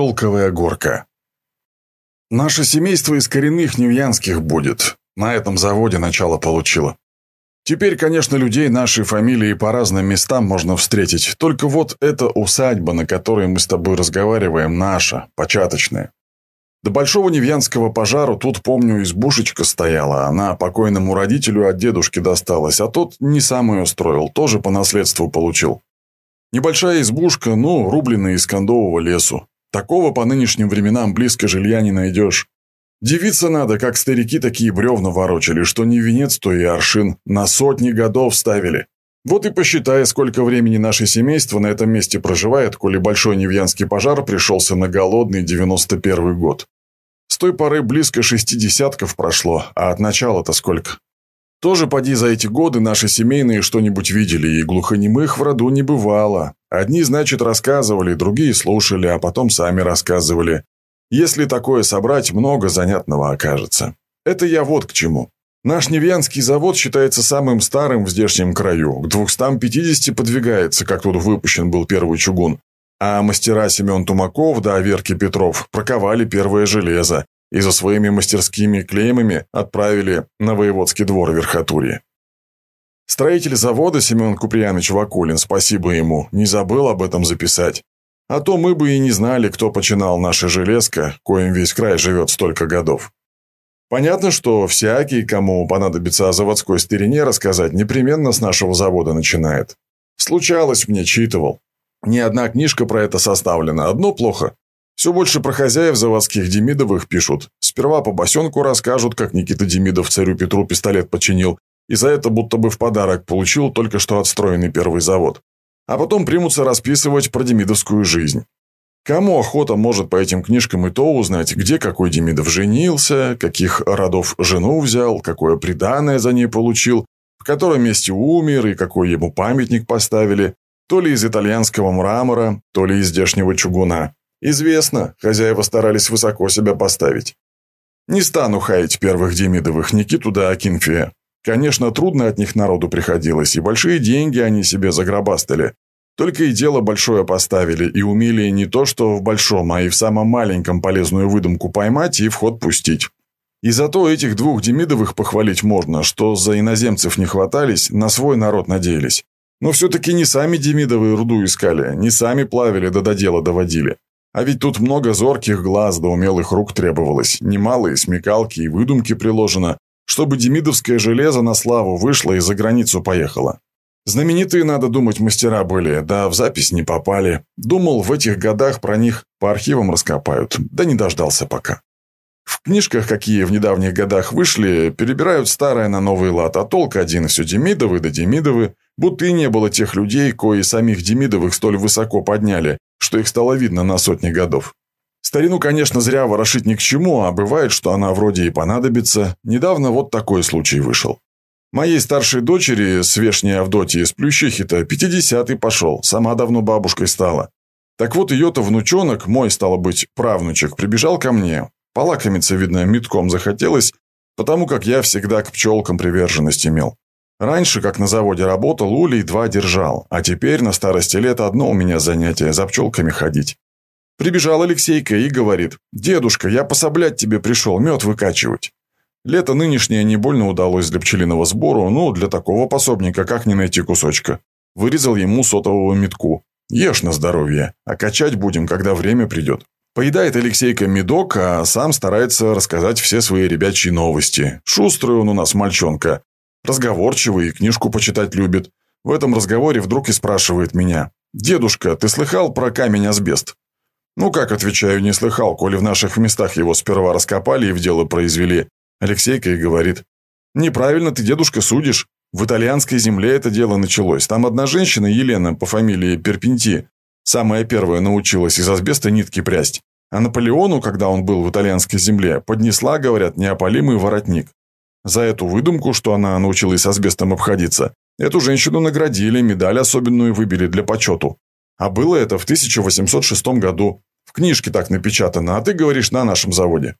Шелковая горка. Наше семейство из коренных невьянских будет. На этом заводе начало получило. Теперь, конечно, людей нашей фамилии по разным местам можно встретить. Только вот эта усадьба, на которой мы с тобой разговариваем, наша, початочная. До большого Невьянского пожару тут, помню, избушечка стояла. Она покойному родителю от дедушки досталась, а тот не сам ее строил, тоже по наследству получил. Небольшая избушка, ну, рубленная из кондового лесу. Такого по нынешним временам близко жилья не найдешь. Девиться надо, как старики такие бревна ворочали, что не венец, то и аршин. На сотни годов ставили. Вот и посчитай, сколько времени наше семейство на этом месте проживает, коли большой Невьянский пожар пришелся на голодный 91 год. С той поры близко шести десятков прошло, а от начала-то сколько? Тоже поди за эти годы наши семейные что-нибудь видели, и глухонемых в роду не бывало. Одни, значит, рассказывали, другие слушали, а потом сами рассказывали. Если такое собрать, много занятного окажется. Это я вот к чему. Наш Невьянский завод считается самым старым в здешнем краю. К 250 подвигается, как тут выпущен был первый чугун. А мастера Семен Тумаков да Верки Петров проковали первое железо и за своими мастерскими клеймами отправили на воеводский двор Верхотурье. Строитель завода Семен Куприянович Вакулин, спасибо ему, не забыл об этом записать. А то мы бы и не знали, кто починал наше железко, коим весь край живет столько годов. Понятно, что всякий, кому понадобится о заводской старине рассказать, непременно с нашего завода начинает. Случалось мне, читывал. Ни одна книжка про это составлена, одно плохо. Все больше про хозяев заводских Демидовых пишут. Сперва по босенку расскажут, как Никита Демидов царю Петру пистолет починил, и за это будто бы в подарок получил только что отстроенный первый завод. А потом примутся расписывать про демидовскую жизнь. Кому охота может по этим книжкам и то узнать, где какой Демидов женился, каких родов жену взял, какое приданое за ней получил, в котором месте умер и какой ему памятник поставили, то ли из итальянского мрамора, то ли из здешнего чугуна. Известно, хозяева старались высоко себя поставить. Не стану хаять первых Демидовых, Никиту да Акинфия. Конечно, трудно от них народу приходилось, и большие деньги они себе загробастали, только и дело большое поставили, и умели не то что в большом, а и в самом маленьком полезную выдумку поймать и в ход пустить. И зато этих двух Демидовых похвалить можно, что за иноземцев не хватались, на свой народ надеялись. Но все-таки не сами Демидовы руду искали, не сами плавили да до дела доводили. А ведь тут много зорких глаз да умелых рук требовалось, немалые смекалки и выдумки приложено, чтобы демидовское железо на славу вышло и за границу поехало. Знаменитые, надо думать, мастера были, да в запись не попали. Думал, в этих годах про них по архивам раскопают, да не дождался пока. В книжках, какие в недавних годах вышли, перебирают старое на новый лад, а толк один все Демидовы да Демидовы, будто и не было тех людей, кои самих Демидовых столь высоко подняли, что их стало видно на сотни годов. Старину, конечно, зря ворошить ни к чему, а бывает, что она вроде и понадобится. Недавно вот такой случай вышел. Моей старшей дочери, свешней Авдотьи, с Плющихи-то, пятидесятый пошел, сама давно бабушкой стала. Так вот, ее-то внучонок, мой, стало быть, правнучек, прибежал ко мне. Полакомиться, видно, метком захотелось, потому как я всегда к пчелкам приверженность имел. Раньше, как на заводе работал, улей два держал, а теперь на старости лет одно у меня занятие – за пчелками ходить. Прибежал Алексейка и говорит, «Дедушка, я пособлять тебе пришел, мед выкачивать». Лето нынешнее не больно удалось для пчелиного сбору, но для такого пособника как не найти кусочка. Вырезал ему сотового метку. Ешь на здоровье, а качать будем, когда время придет. Поедает Алексейка медок, а сам старается рассказать все свои ребячьи новости. Шустрый он у нас мальчонка. Разговорчивый и книжку почитать любит. В этом разговоре вдруг и спрашивает меня. «Дедушка, ты слыхал про камень-асбест?» «Ну как, отвечаю, не слыхал, коли в наших местах его сперва раскопали и в дело произвели. Алексейка и говорит. «Неправильно ты, дедушка, судишь. В итальянской земле это дело началось. Там одна женщина, Елена, по фамилии Перпенти, самая первая научилась из асбеста нитки прясть. А Наполеону, когда он был в итальянской земле, поднесла, говорят, неопалимый воротник. За эту выдумку, что она научилась асбестом обходиться, эту женщину наградили, медаль особенную выбили для почету. А было это в 1806 году. В книжке так напечатано, а ты говоришь на нашем заводе.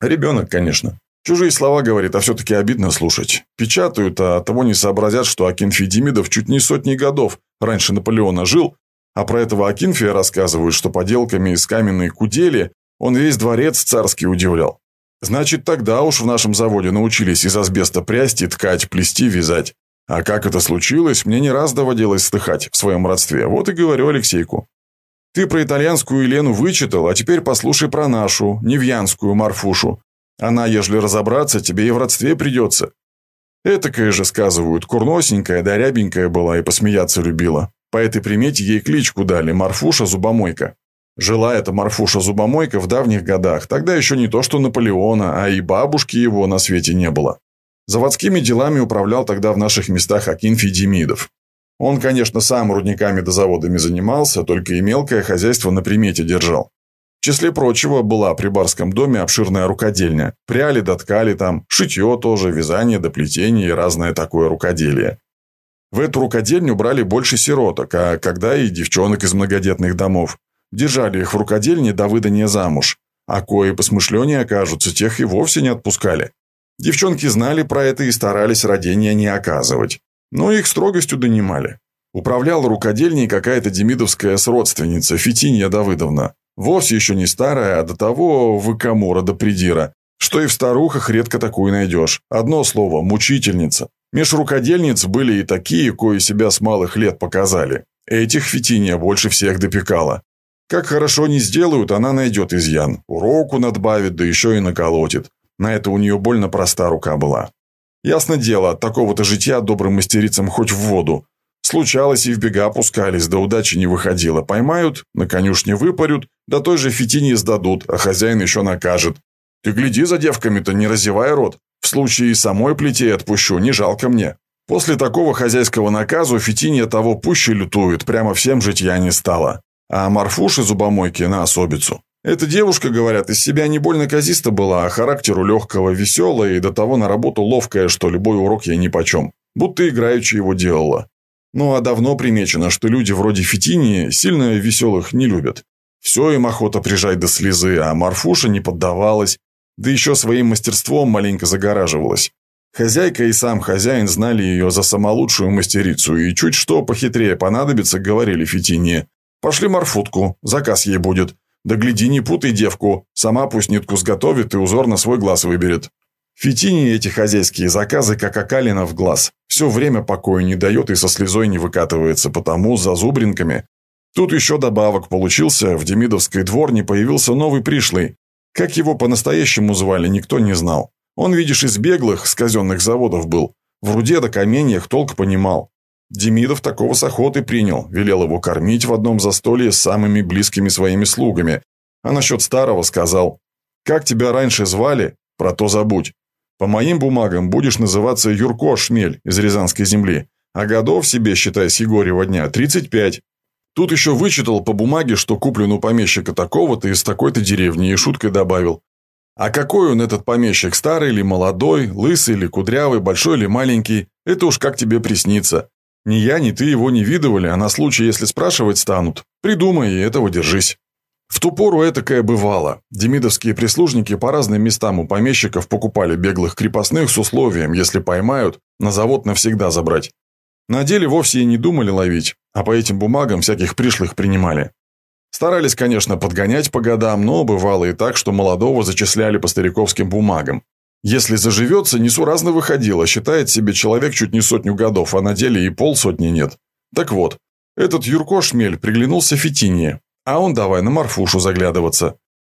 Ребенок, конечно. Чужие слова, говорит, а все-таки обидно слушать. Печатают, а того не сообразят, что Акинфий Демидов чуть не сотни годов раньше Наполеона жил, А про этого Акинфия рассказывают, что поделками из каменной кудели он весь дворец царский удивлял. Значит, тогда уж в нашем заводе научились из асбеста прясти, ткать, плести, вязать. А как это случилось, мне не раз доводилось слыхать в своем родстве. Вот и говорю Алексейку. Ты про итальянскую Елену вычитал, а теперь послушай про нашу, невьянскую Марфушу. Она, ежели разобраться, тебе и в родстве придется. Этакая же, сказывают, курносенькая да рябенькая была и посмеяться любила. По этой примете ей кличку дали Марфуша Зубомойка. Жила эта Марфуша Зубомойка в давних годах, тогда еще не то что Наполеона, а и бабушки его на свете не было. Заводскими делами управлял тогда в наших местах Акинфий Демидов. Он, конечно, сам рудниками да заводами занимался, только и мелкое хозяйство на примете держал. В числе прочего была при барском доме обширная рукодельня. Пряли да ткали там, шитье тоже, вязание да плетение и разное такое рукоделие. В эту рукодельню брали больше сироток, а когда и девчонок из многодетных домов. Держали их в рукодельне до выдания замуж. А кои посмышленнее окажутся, тех и вовсе не отпускали. Девчонки знали про это и старались родения не оказывать. Но их строгостью донимали. Управляла рукодельней какая-то демидовская сродственница, Фитинья Давыдовна. Вовсе еще не старая, а до того выкомора до придира, что и в старухах редко такую найдешь. Одно слово – мучительница. Меж рукодельниц были и такие, кои себя с малых лет показали. Этих Фитинья больше всех допекала. Как хорошо не сделают, она найдет изъян. Уроку надбавит, да еще и наколотит. На это у нее больно проста рука была. Ясно дело, от такого-то житья добрым мастерицам хоть в воду. Случалось, и в бега опускались, да удачи не выходило. Поймают, на конюшне выпарют, да той же фитине сдадут, а хозяин еще накажет. Ты гляди за девками-то, не разевай рот. В случае и самой плетей отпущу, не жалко мне. После такого хозяйского наказу Фитинья того пуще лютует, прямо всем житья не стало а Марфуши зубомойки на особицу. Эта девушка, говорят, из себя не больно казиста была, а характеру легкого, веселая и до того на работу ловкая, что любой урок ей нипочем. Будто играючи его делала. Ну а давно примечено, что люди вроде Фитинии сильно веселых не любят. Все им охота прижать до слезы, а Марфуша не поддавалась, да еще своим мастерством маленько загораживалась. Хозяйка и сам хозяин знали ее за самолучшую мастерицу, и чуть что похитрее понадобится, говорили Фитинии. Пошли Марфутку, заказ ей будет. Да гляди, не путай девку, сама пусть нитку сготовит и узор на свой глаз выберет. Фитини эти хозяйские заказы, как окалина в глаз. Все время покоя не дает и со слезой не выкатывается, потому за зубринками. Тут еще добавок получился, в Демидовской дворне появился новый пришлый. Как его по-настоящему звали, никто не знал. Он, видишь, из беглых, с казенных заводов был. В руде да каменьях толк понимал. Демидов такого с охоты принял, велел его кормить в одном застолье с самыми близкими своими слугами. А насчет старого сказал, «Как тебя раньше звали, про то забудь. По моим бумагам будешь называться Юрко Шмель из Рязанской земли, а годов себе, считай, с Егорева дня, 35. Тут еще вычитал по бумаге, что куплен у помещика такого-то из такой-то деревни, и шуткой добавил. А какой он этот помещик, старый или молодой, лысый или кудрявый, большой или маленький, это уж как тебе приснится. Ни я, ни ты его не видывали, а на случай, если спрашивать станут, придумай и этого держись. В ту пору этакое бывало. Демидовские прислужники по разным местам у помещиков покупали беглых крепостных с условием, если поймают, на завод навсегда забрать. На деле вовсе и не думали ловить, а по этим бумагам всяких пришлых принимали. Старались, конечно, подгонять по годам, но бывало и так, что молодого зачисляли по стариковским бумагам. Если заживется, несуразно выходило, считает себе человек чуть не сотню годов, а на деле и полсотни нет. Так вот, этот Юрко Шмель приглянулся Фитине, а он давай на Марфушу заглядываться.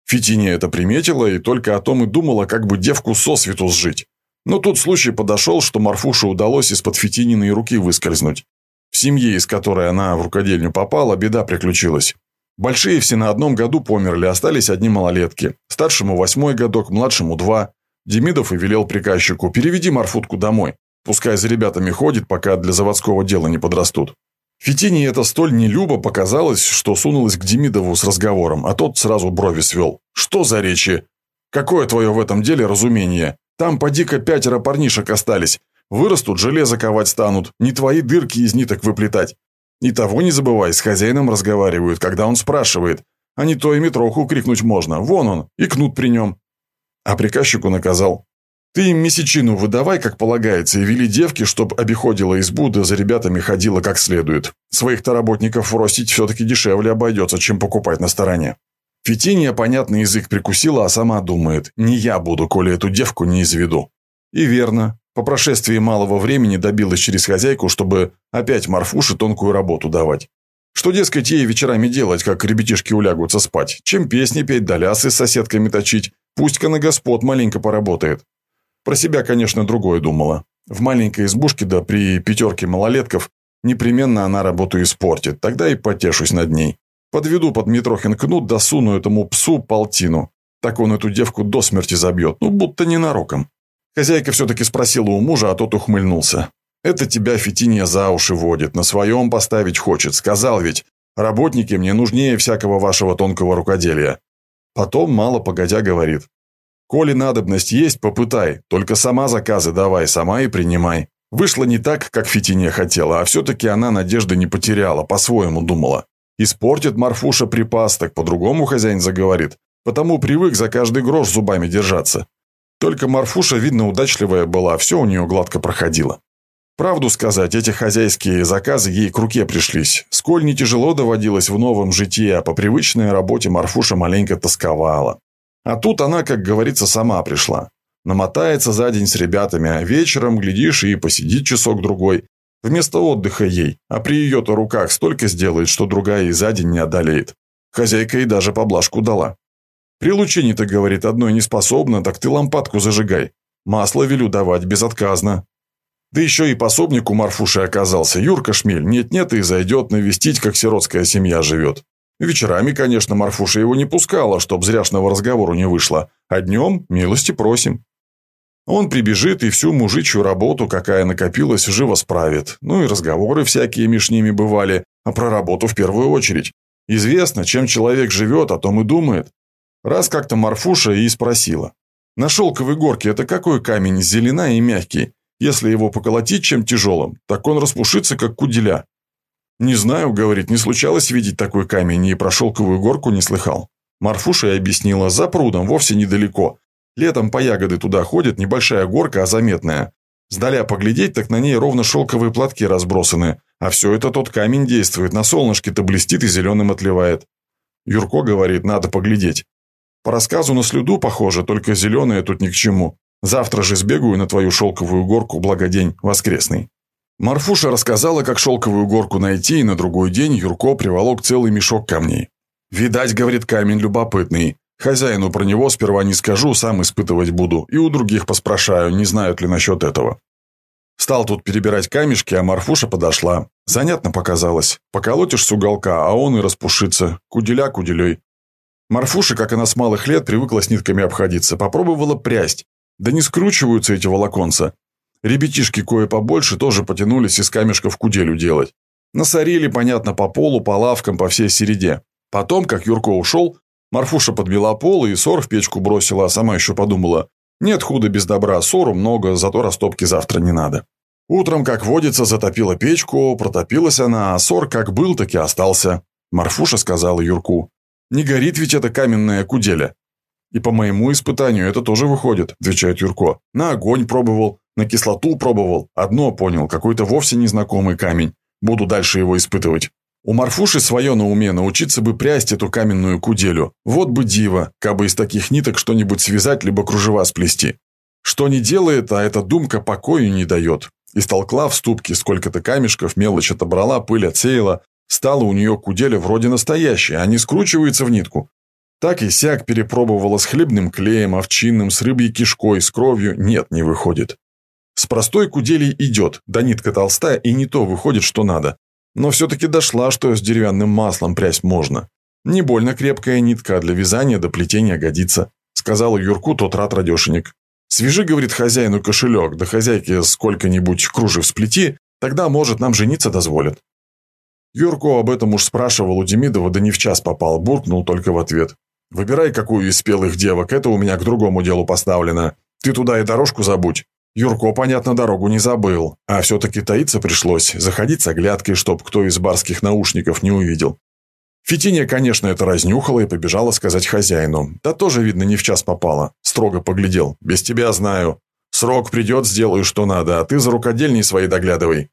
Фитиния это приметила и только о том и думала, как бы девку сосвету сжить. Но тут случай подошел, что Марфуше удалось из-под Фитининой руки выскользнуть. В семье, из которой она в рукодельню попала, беда приключилась. Большие все на одном году померли, остались одни малолетки. Старшему восьмой годок, младшему два. Демидов и велел приказчику «Переведи Марфутку домой. Пускай за ребятами ходит, пока для заводского дела не подрастут». Фитине это столь нелюбо показалось, что сунулась к Демидову с разговором, а тот сразу брови свел. «Что за речи? Какое твое в этом деле разумение? Там поди-ка пятеро парнишек остались. Вырастут, железо ковать станут, не твои дырки из ниток выплетать. И того не забывай, с хозяином разговаривают, когда он спрашивает. А не то и метроху крикнуть можно. Вон он, и кнут при нем. А приказчику наказал. Ты им месячину выдавай, как полагается, и вели девки, чтоб обиходила избу, да за ребятами ходила как следует. Своих-то работников ростить все-таки дешевле обойдется, чем покупать на стороне. Фитиния понятный язык прикусила, а сама думает, не я буду, коли эту девку не изведу. И верно. По прошествии малого времени добилась через хозяйку, чтобы опять Марфуше тонкую работу давать. Что, дескать, ей вечерами делать, как ребятишки улягутся спать? Чем песни петь, да лясы с соседками точить? Пусть-ка на господ маленько поработает. Про себя, конечно, другое думала. В маленькой избушке, да при пятерке малолетков, непременно она работу испортит. Тогда и потешусь над ней. Подведу под Митрохин кнут, да суну этому псу полтину. Так он эту девку до смерти забьет, ну, будто ненароком. Хозяйка все-таки спросила у мужа, а тот ухмыльнулся. «Это тебя Фитинья за уши водит, на своем поставить хочет. Сказал ведь, работники мне нужнее всякого вашего тонкого рукоделия». Потом, мало погодя, говорит. Коли надобность есть, попытай, только сама заказы давай, сама и принимай. Вышло не так, как Фитине хотела, а все-таки она надежды не потеряла, по-своему думала. Испортит Марфуша припас, так по-другому хозяин заговорит, потому привык за каждый грош зубами держаться. Только Марфуша, видно, удачливая была, все у нее гладко проходило. Правду сказать, эти хозяйские заказы ей к руке пришлись. Сколь не тяжело доводилось в новом житии, а по привычной работе Марфуша маленько тосковала. А тут она, как говорится, сама пришла. Намотается за день с ребятами, а вечером, глядишь, и посидит часок-другой. Вместо отдыха ей, а при ее-то руках столько сделает, что другая и за день не одолеет. Хозяйка ей даже поблажку дала. При лучине-то, говорит, одной не способна, так ты лампадку зажигай. Масло велю давать безотказно. Да еще и пособник у Марфуши оказался. Юрка Шмель нет-нет и зайдет навестить, как сиротская семья живет. Вечерами, конечно, Марфуша его не пускала, чтоб зряшного разговору не вышло, а днем милости просим. Он прибежит и всю мужичью работу, какая накопилась, живо справит. Ну и разговоры всякие меж ними бывали, а про работу в первую очередь. Известно, чем человек живет, о том и думает. Раз как-то Марфуша и спросила. На шелковой горке это какой камень, зеленый и мягкий? Если его поколотить чем тяжелым, так он распушится, как куделя. «Не знаю», — говорит, — «не случалось видеть такой камень, и про шелковую горку не слыхал». Марфуша и объяснила, за прудом, вовсе недалеко. Летом по ягоды туда ходит, небольшая горка, а заметная. Сдаля поглядеть, так на ней ровно шелковые платки разбросаны, а все это тот камень действует, на солнышке-то блестит и зеленым отливает. Юрко говорит, надо поглядеть. По рассказу на слюду похоже, только зеленое тут ни к чему. Завтра же сбегаю на твою шелковую горку, благодень воскресный. Марфуша рассказала, как шелковую горку найти, и на другой день Юрко приволок целый мешок камней. «Видать, — говорит, — камень любопытный. Хозяину про него сперва не скажу, сам испытывать буду, и у других поспрашаю, не знают ли насчет этого». Стал тут перебирать камешки, а Марфуша подошла. Занятно показалось. Поколотишь с уголка, а он и распушится. Куделя куделей. Марфуша, как она с малых лет, привыкла с нитками обходиться. Попробовала прясть. Да не скручиваются эти волоконца. Ребятишки кое побольше тоже потянулись из камешков куделю делать. Насорили, понятно, по полу, по лавкам, по всей середе. Потом, как Юрко ушел, Марфуша подбила пол и сор в печку бросила, а сама еще подумала, нет худа без добра, сору много, зато растопки завтра не надо. Утром, как водится, затопила печку, протопилась она, а сор как был, так и остался. Марфуша сказала Юрку, не горит ведь эта каменная куделя. И по моему испытанию это тоже выходит, отвечает Юрко. На огонь пробовал, на кислоту пробовал. Одно понял, какой-то вовсе незнакомый камень. Буду дальше его испытывать. У Марфуши свое на уме, научиться бы прясть эту каменную куделю. Вот бы диво, кабы из таких ниток что-нибудь связать, либо кружева сплести. Что не делает, а эта думка покою не дает. Истолкла в ступке сколько-то камешков, мелочь отобрала, пыль отсеяла. Стала у нее куделя вроде настоящая, а не скручивается в нитку. Так и сяк перепробовала с хлебным клеем, овчинным, с рыбьей кишкой, с кровью. Нет, не выходит. С простой куделей идет, да нитка толстая, и не то выходит, что надо. Но все-таки дошла, что с деревянным маслом прясть можно. Не больно крепкая нитка, а для вязания до плетения годится, сказал Юрку тот рад радешенек. Свяжи, говорит хозяину, кошелек, да хозяйке сколько-нибудь кружев сплети, тогда, может, нам жениться дозволят. Юрку об этом уж спрашивал у Демидова, да не в час попал, буркнул только в ответ. «Выбирай, какую из спелых девок, это у меня к другому делу поставлено. Ты туда и дорожку забудь». Юрко, понятно, дорогу не забыл, а все-таки таиться пришлось, заходить с оглядкой, чтоб кто из барских наушников не увидел. Фитиния, конечно, это разнюхала и побежала сказать хозяину. Да тоже, видно, не в час попала. Строго поглядел. «Без тебя знаю. Срок придет, сделаю, что надо, а ты за рукодельней своей доглядывай».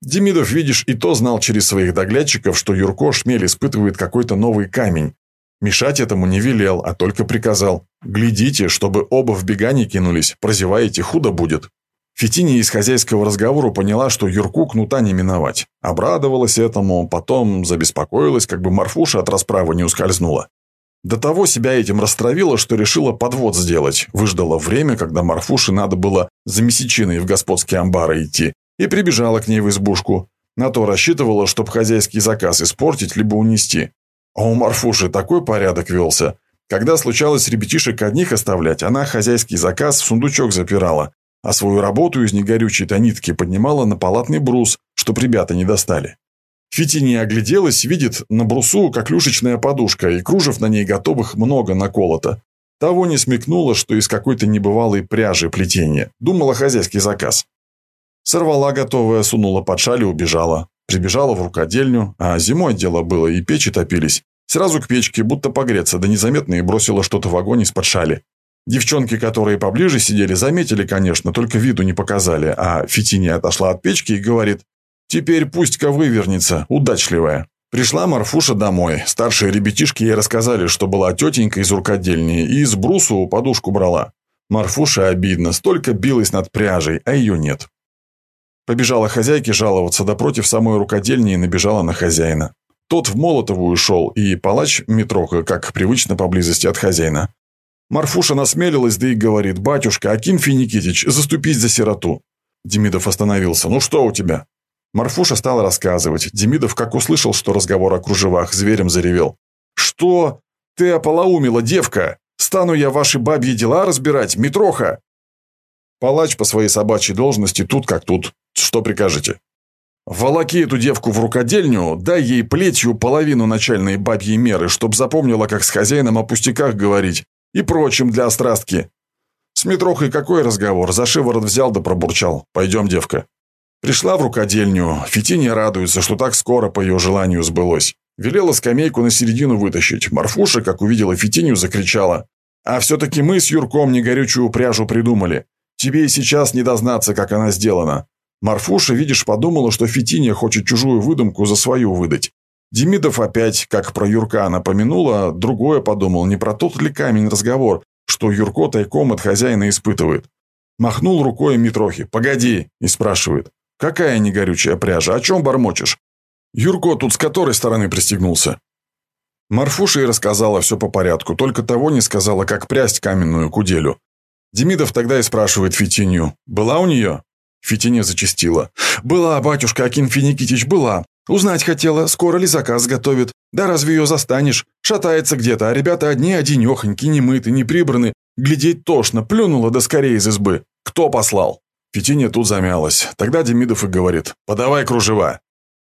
Демидов, видишь, и то знал через своих доглядчиков, что Юрко Шмель испытывает какой-то новый камень. Мешать этому не велел, а только приказал. «Глядите, чтобы оба в бега не кинулись, прозеваете, худо будет». Фетиния из хозяйского разговора поняла, что Юрку кнута не миновать. Обрадовалась этому, потом забеспокоилась, как бы Марфуша от расправы не ускользнула. До того себя этим растравила, что решила подвод сделать. Выждала время, когда Марфуше надо было за месячиной в господские амбары идти, и прибежала к ней в избушку. На то рассчитывала, чтоб хозяйский заказ испортить, либо унести. А у Марфуши такой порядок велся. Когда случалось ребятишек одних оставлять, она хозяйский заказ в сундучок запирала, а свою работу из негорючей-то нитки поднимала на палатный брус, чтоб ребята не достали. Фитиния огляделась, видит на брусу коклюшечная подушка, и кружев на ней готовых много наколото. Того не смекнула, что из какой-то небывалой пряжи плетения. Думала хозяйский заказ. Сорвала готовое, сунула под шаль и убежала. Прибежала в рукодельню, а зимой дело было, и печи топились. Сразу к печке, будто погреться, да незаметно и бросила что-то в огонь из-под шали. Девчонки, которые поближе сидели, заметили, конечно, только виду не показали, а Фитиния отошла от печки и говорит, «Теперь пусть-ка вывернется, удачливая». Пришла Марфуша домой. Старшие ребятишки ей рассказали, что была тетенька из рукодельни и из брусу подушку брала. Марфуша обидно, столько билась над пряжей, а ее нет. Побежала хозяйке жаловаться, да против самой рукодельни и набежала на хозяина. Тот в Молотовую шел, и палач Митроха, как привычно, поблизости от хозяина. Марфуша насмелилась, да и говорит, «Батюшка, Акинфий Никитич, заступись за сироту». Демидов остановился. «Ну что у тебя?» Марфуша стала рассказывать. Демидов, как услышал, что разговор о кружевах, зверем заревел. «Что? Ты ополоумила, девка! Стану я ваши бабьи дела разбирать, Митроха!» Палач по своей собачьей должности тут как тут. Что прикажете? Волоки эту девку в рукодельню, дай ей плетью половину начальной бабьей меры, чтоб запомнила, как с хозяином о пустяках говорить, и прочим для острастки. С Митрохой какой разговор? За шиворот взял да пробурчал. Пойдем, девка. Пришла в рукодельню. Фитиния радуется, что так скоро по ее желанию сбылось. Велела скамейку на середину вытащить. Марфуша, как увидела Фитинию, закричала. А все-таки мы с Юрком негорючую пряжу придумали. Тебе и сейчас не дознаться, как она сделана. Марфуша, видишь, подумала, что Фитиния хочет чужую выдумку за свою выдать. Демидов опять, как про Юрка напомянула, другое подумал, не про тот ли камень разговор, что Юрко тайком от хозяина испытывает. Махнул рукой Митрохи. «Погоди!» и спрашивает. «Какая негорючая пряжа? О чем бормочешь?» Юрко тут с которой стороны пристегнулся? Марфуша и рассказала все по порядку, только того не сказала, как прясть каменную куделю. Демидов тогда и спрашивает Фитинью. «Была у нее?» Фитиня зачастила. «Была, батюшка Акинфий Никитич, была. Узнать хотела, скоро ли заказ готовит. Да разве ее застанешь? Шатается где-то, а ребята одни одинехоньки, не мыты, не прибраны. Глядеть тошно, плюнула да скорее из избы. Кто послал?» Фитиня тут замялась. Тогда Демидов и говорит, «Подавай кружева».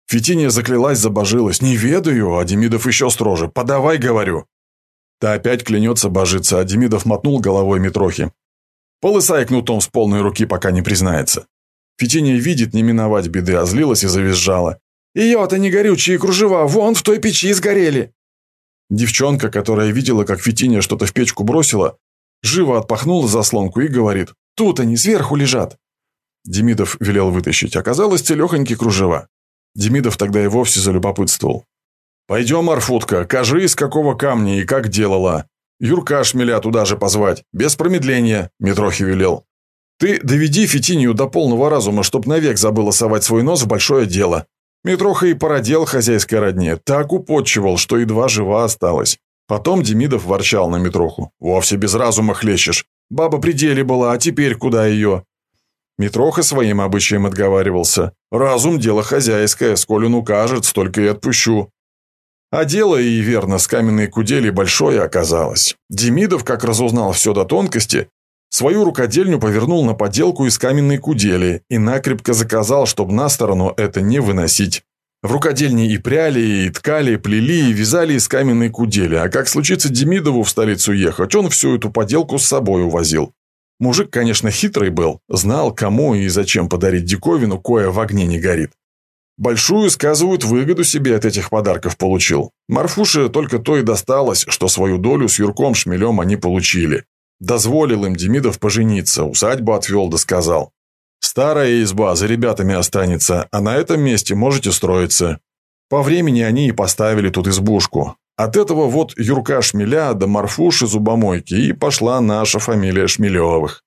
Фитиния заклялась, забожилась. «Не ведаю», а Демидов еще строже. «Подавай, говорю». Та опять клянется божиться, а Демидов мотнул головой Митрохи. «Полысай кнутом с полной руки, пока не признается». Фитиния видит не миновать беды, а злилась и завизжала. «Ее-то не горючие кружева, вон в той печи сгорели!» Девчонка, которая видела, как Фитиния что-то в печку бросила, живо отпахнула заслонку и говорит «Тут они сверху лежат!» Демидов велел вытащить. Оказалось, целехонькие кружева. Демидов тогда и вовсе залюбопытствовал. «Пойдем, Арфутка, кажи, из какого камня и как делала. Юрка шмеля туда же позвать, без промедления», – Митрохи велел. Ты доведи Фитинию до полного разума, чтоб навек забыла совать свой нос в большое дело. Митроха и породел хозяйской родне, так употчевал, что едва жива осталась. Потом Демидов ворчал на Митроху. «Вовсе без разума хлещешь. Баба при деле была, а теперь куда ее?» Митроха своим обычаем отговаривался. «Разум – дело хозяйское, сколь он укажет, столько и отпущу». А дело, и верно, с каменной кудели большое оказалось. Демидов, как разузнал все до тонкости, Свою рукодельню повернул на поделку из каменной кудели и накрепко заказал, чтобы на сторону это не выносить. В рукодельне и пряли, и ткали, и плели, и вязали из каменной кудели, а как случится Демидову в столицу ехать, он всю эту поделку с собой увозил. Мужик, конечно, хитрый был, знал, кому и зачем подарить диковину, кое в огне не горит. Большую, сказывают, выгоду себе от этих подарков получил. Марфуше только то и досталось, что свою долю с Юрком Шмелем они получили. Дозволил им Демидов пожениться, усадьбу отвел да сказал. Старая изба за ребятами останется, а на этом месте можете строиться. По времени они и поставили тут избушку. От этого вот Юрка Шмеля до Марфуши Зубомойки и пошла наша фамилия Шмелевых.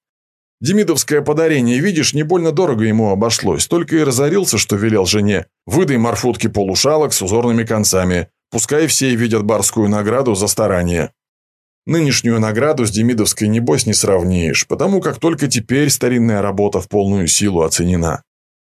Демидовское подарение, видишь, не больно дорого ему обошлось, только и разорился, что велел жене. Выдай Марфутке полушалок с узорными концами, пускай все видят барскую награду за старание. Нынешнюю награду с Демидовской небось не сравнишь, потому как только теперь старинная работа в полную силу оценена.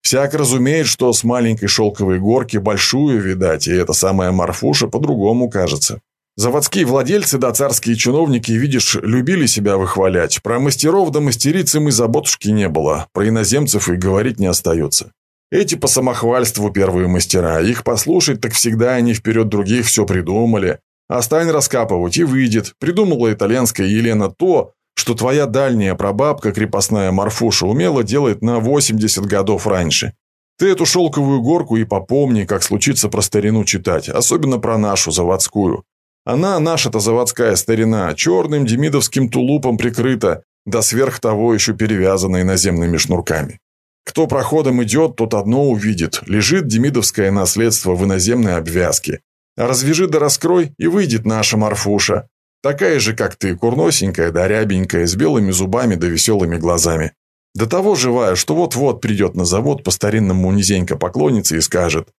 Всяк разумеет, что с маленькой шелковой горки большую, видать, и эта самая Марфуша по-другому кажется. Заводские владельцы да царские чиновники, видишь, любили себя выхвалять. Про мастеров да мастериц им и заботушки не было, про иноземцев и говорить не остается. Эти по самохвальству первые мастера, их послушать, так всегда они вперед других все придумали. А стань раскапывать и выйдет. Придумала итальянская Елена то, что твоя дальняя прабабка, крепостная Марфуша, умела делать на 80 годов раньше. Ты эту шелковую горку и попомни, как случится про старину читать, особенно про нашу заводскую. Она, наша-то заводская старина, черным демидовским тулупом прикрыта, да сверх того еще перевязанной наземными шнурками. Кто проходом идет, тот одно увидит. Лежит демидовское наследство в иноземной обвязке. Развяжи да раскрой, и выйдет наша Марфуша. Такая же, как ты, курносенькая да рябенькая, с белыми зубами да веселыми глазами. До того живая, что вот-вот придет на завод по-старинному низенько поклонится и скажет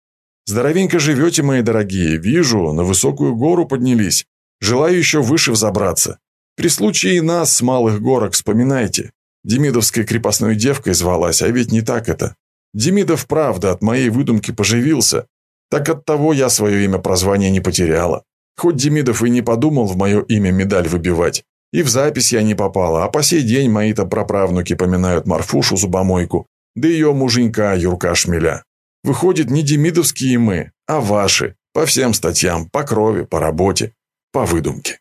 Здоровенько живете, мои дорогие, вижу, на высокую гору поднялись. Желаю еще выше взобраться. При случае нас с малых горок вспоминайте. Демидовской крепостной девкой звалась, а ведь не так это. Демидов, правда, от моей выдумки поживился. Так от того я свое имя прозвание не потеряла. Хоть Демидов и не подумал в мое имя медаль выбивать. И в запись я не попала, а по сей день мои-то праправнуки поминают Марфушу Зубомойку, да ее муженька Юрка Шмеля. Выходит, не демидовские мы, а ваши, по всем статьям, по крови, по работе, по выдумке.